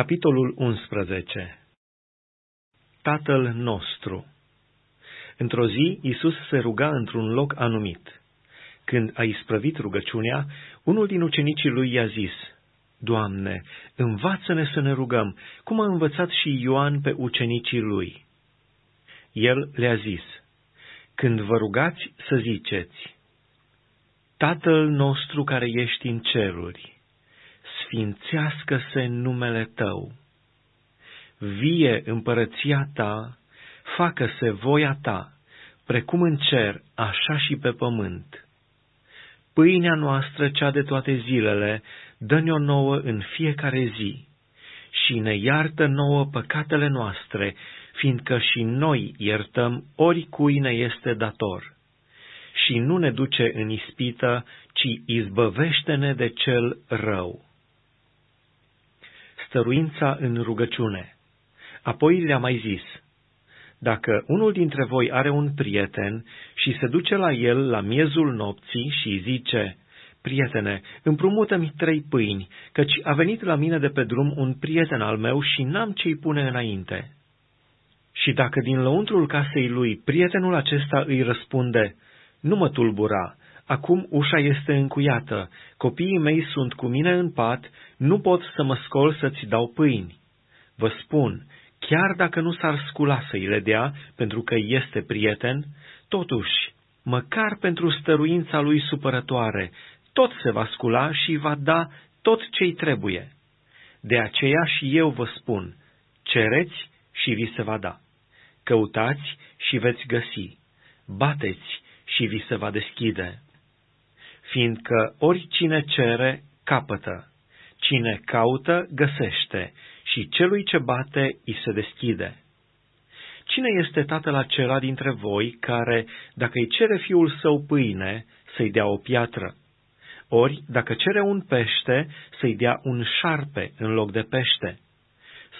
Capitolul 11 Tatăl nostru Într-o zi, Iisus se ruga într-un loc anumit. Când a isprăvit rugăciunea, unul din ucenicii lui i-a zis, Doamne, învață-ne să ne rugăm, cum a învățat și Ioan pe ucenicii lui. El le-a zis, Când vă rugați să ziceți, Tatăl nostru care ești în ceruri, sfințească-se numele Tău. Vie împărăția Ta, facă-se voia Ta, precum în cer, așa și pe pământ. Pâinea noastră, cea de toate zilele, dă-ne-o nouă în fiecare zi și ne iartă nouă păcatele noastre, fiindcă și noi iertăm oricui ne este dator. Și nu ne duce în ispită, ci izbăvește-ne de cel rău stăruința în rugăciune. Apoi le-a mai zis, Dacă unul dintre voi are un prieten și se duce la el la miezul nopții și zice, Prietene, împrumută-mi trei pâini, căci a venit la mine de pe drum un prieten al meu și n-am ce-i pune înainte. Și dacă din lăuntrul casei lui prietenul acesta îi răspunde, Nu mă tulbura, Acum ușa este încuiată, copiii mei sunt cu mine în pat, nu pot să mă scol să-ți dau pâini. Vă spun, chiar dacă nu s-ar scula să-i le dea, pentru că este prieten, totuși, măcar pentru stăruința lui supărătoare, tot se va scula și va da tot ce-i trebuie. De aceea și eu vă spun, cereți și vi se va da. Căutați și veți găsi. Bateți și vi se va deschide fiindcă oricine cere, capătă, cine caută, găsește, și celui ce bate, îi se deschide. Cine este tatăl acela dintre voi care, dacă îi cere fiul său pâine, să-i dea o piatră? Ori, dacă cere un pește, să-i dea un șarpe în loc de pește?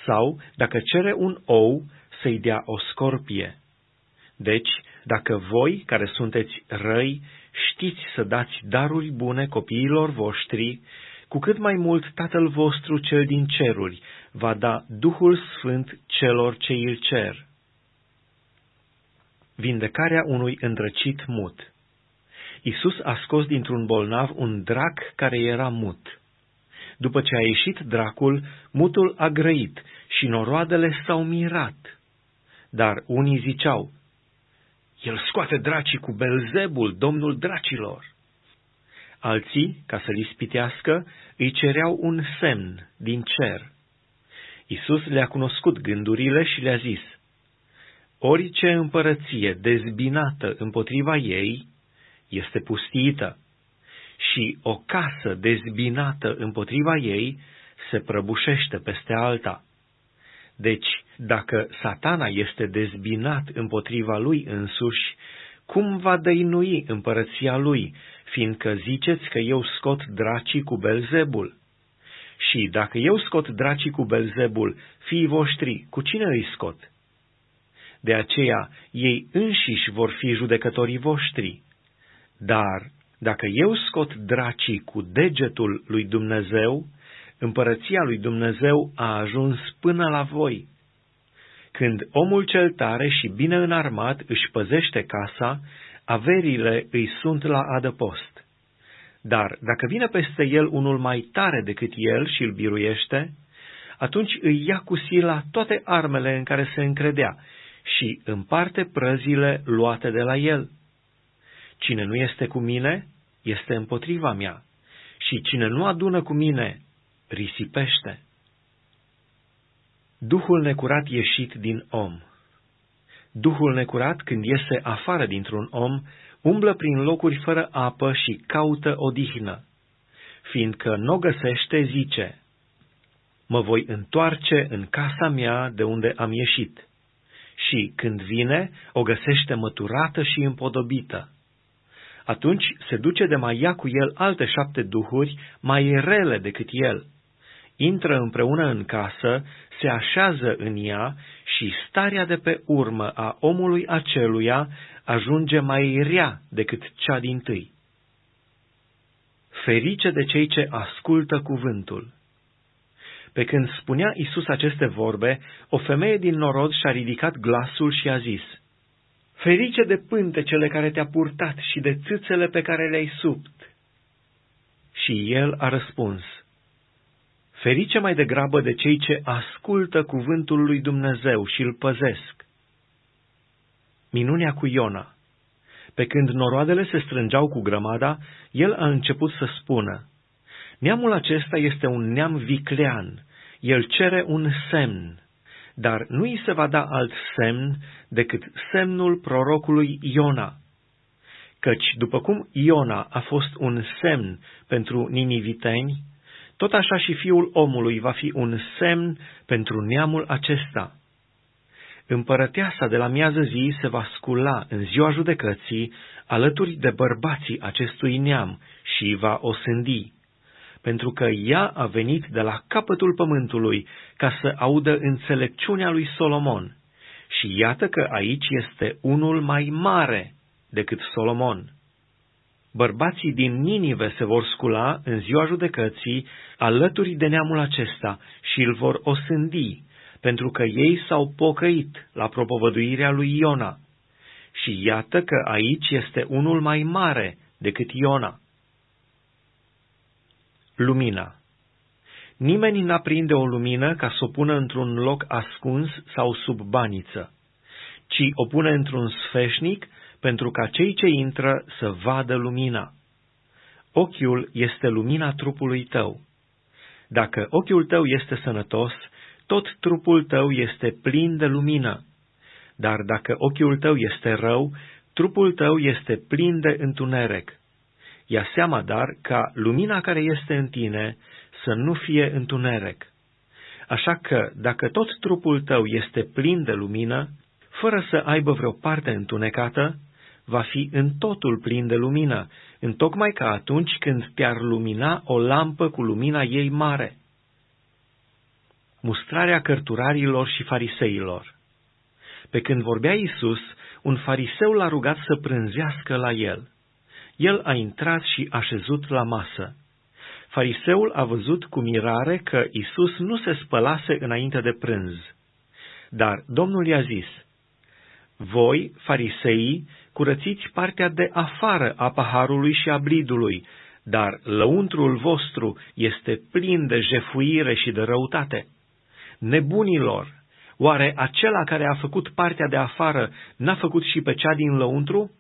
Sau, dacă cere un ou, să-i dea o scorpie? Deci, dacă voi, care sunteți răi, știți să dați daruri bune copiilor voștri, cu cât mai mult Tatăl vostru cel din ceruri va da Duhul Sfânt celor ce îl cer. Vindecarea unui îndrăcit mut Isus a scos dintr-un bolnav un drac care era mut. După ce a ieșit dracul, mutul a grăit și noroadele s-au mirat. Dar unii ziceau, el scoate dracii cu Belzebul, domnul dracilor. Alții, ca să-l ispitească, îi cereau un semn din cer. Isus le-a cunoscut gândurile și le-a zis, Orice împărăție dezbinată împotriva ei este pustită și o casă dezbinată împotriva ei se prăbușește peste alta. Deci, dacă satana este dezbinat împotriva lui însuși, cum va dăinui împărăția lui, fiindcă ziceți că eu scot dracii cu Belzebul? Și dacă eu scot dracii cu Belzebul, fiii voștri, cu cine îi scot? De aceea ei înșiși vor fi judecătorii voștri. Dar dacă eu scot dracii cu degetul lui Dumnezeu, împărăția lui Dumnezeu a ajuns până la voi. Când omul cel tare și bine înarmat își păzește casa, averile îi sunt la adăpost. Dar dacă vine peste el unul mai tare decât el și îl biruiește, atunci îi ia cu sila toate armele în care se încredea și împarte prăzile luate de la el. Cine nu este cu mine, este împotriva mea, și cine nu adună cu mine, risipește. Duhul necurat ieșit din om Duhul necurat, când iese afară dintr-un om, umblă prin locuri fără apă și caută odihnă. Fiindcă nu o găsește, zice, Mă voi întoarce în casa mea de unde am ieșit. Și, când vine, o găsește măturată și împodobită. Atunci se duce de mai ia cu el alte șapte duhuri mai rele decât el intră împreună în casă, se așează în ea și starea de pe urmă a omului aceluia ajunge mai rea decât cea din tâi. Ferice de cei ce ascultă cuvântul. Pe când spunea Isus aceste vorbe, o femeie din norod și-a ridicat glasul și a zis, Ferice de pântecele care te-a purtat și de țâțele pe care le-ai subt. Și el a răspuns, Ferice mai degrabă de cei ce ascultă cuvântul lui Dumnezeu și îl păzesc. Minunea cu Iona Pe când noroadele se strângeau cu grămada, el a început să spună, Neamul acesta este un neam viclean, el cere un semn, dar nu îi se va da alt semn decât semnul prorocului Iona. Căci, după cum Iona a fost un semn pentru niniviteni, tot așa și fiul omului va fi un semn pentru neamul acesta. Împărăteasa de la miază zi se va scula în ziua judecății alături de bărbații acestui neam și va osândi pentru că ea a venit de la capătul pământului ca să audă înțelepciunea lui Solomon. Și iată că aici este unul mai mare decât Solomon. Bărbații din Ninive se vor scula în ziua judecății alături de neamul acesta și îl vor osândi, pentru că ei s-au pocăit la propovăduirea lui Iona. Și iată că aici este unul mai mare decât Iona. Lumina Nimeni n-aprinde o lumină ca să o pună într-un loc ascuns sau sub baniță, ci o pune într-un sfeșnic pentru ca cei ce intră să vadă lumina. Ochiul este lumina trupului tău. Dacă ochiul tău este sănătos, tot trupul tău este plin de lumină. Dar dacă ochiul tău este rău, trupul tău este plin de întuneric. Ia seama, dar, ca lumina care este în tine să nu fie întuneric. Așa că, dacă tot trupul tău este plin de lumină, fără să aibă vreo parte întunecată, va fi în totul plin de lumină, întocmai ca atunci când te-ar lumina o lampă cu lumina ei mare. Mustrarea cărturarilor și fariseilor Pe când vorbea Isus, un fariseu l-a rugat să prânzească la el el a intrat și a șezut la masă. Fariseul a văzut cu mirare că Isus nu se spălase înainte de prânz. Dar Domnul i-a zis, Voi, fariseii, curățiți partea de afară a paharului și a blidului, dar lăuntrul vostru este plin de jefuire și de răutate. Nebunilor, oare acela care a făcut partea de afară n-a făcut și pe cea din lăuntru?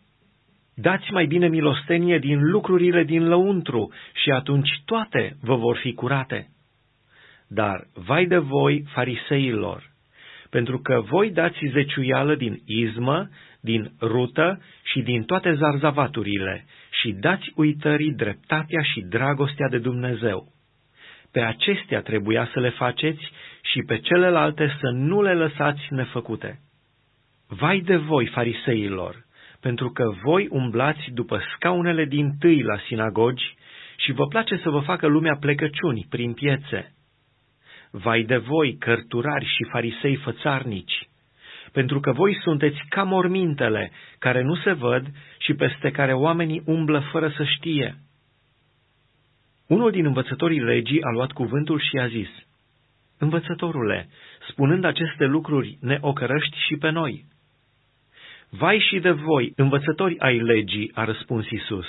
Dați mai bine milostenie din lucrurile din lăuntru și atunci toate vă vor fi curate. Dar vai de voi, fariseilor, pentru că voi dați zeciuială din izmă, din rută și din toate zarzavaturile și dați uitării dreptatea și dragostea de Dumnezeu. Pe acestea trebuia să le faceți și pe celelalte să nu le lăsați nefăcute. Vai de voi, fariseilor, pentru că voi umblați după scaunele din tâi la sinagogi și vă place să vă facă lumea plecăciuni prin piețe. Vai de voi, cărturari și farisei fățarnici, pentru că voi sunteți ca mormintele care nu se văd și peste care oamenii umblă fără să știe. Unul din învățătorii legii a luat cuvântul și a zis, Învățătorule, spunând aceste lucruri, ne ocărăști și pe noi. Vai și de voi, învățători ai legii, a răspuns Isus,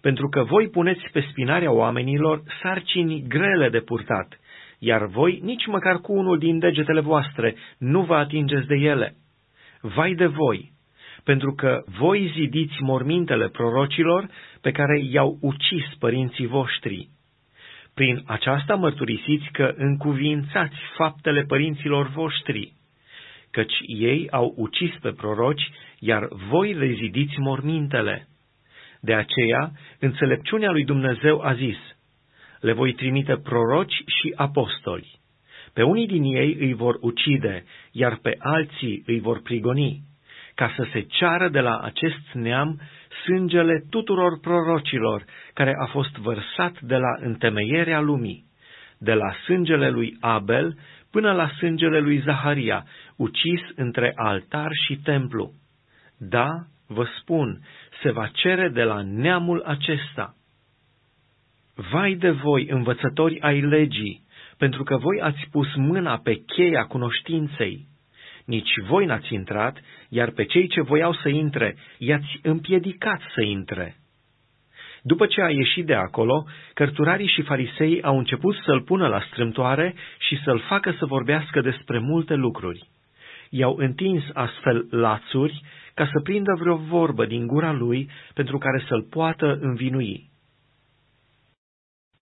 pentru că voi puneți pe spinarea oamenilor sarcini grele de purtat, iar voi nici măcar cu unul din degetele voastre nu vă atingeți de ele. Vai de voi, pentru că voi zidiți mormintele prorocilor pe care i-au ucis părinții voștri. Prin aceasta mărturisiți că încuvințați faptele părinților voștri căci ei au ucis pe proroci, iar voi le zidiți mormintele. De aceea, înțelepciunea lui Dumnezeu a zis, le voi trimite proroci și apostoli. Pe unii din ei îi vor ucide, iar pe alții îi vor prigoni, ca să se ceară de la acest neam sângele tuturor prorocilor care a fost vărsat de la întemeierea lumii, de la sângele lui Abel până la sângele lui Zaharia, ucis între altar și templu. Da, vă spun, se va cere de la neamul acesta. Vai de voi, învățători ai legii, pentru că voi ați pus mâna pe cheia cunoștinței. Nici voi n-ați intrat, iar pe cei ce voiau să intre, i-ați împiedicat să intre. După ce a ieșit de acolo, cărturarii și farisei au început să-l pună la strâmtoare și să-l facă să vorbească despre multe lucruri. I-au întins astfel lațuri ca să prindă vreo vorbă din gura lui pentru care să-l poată învinui.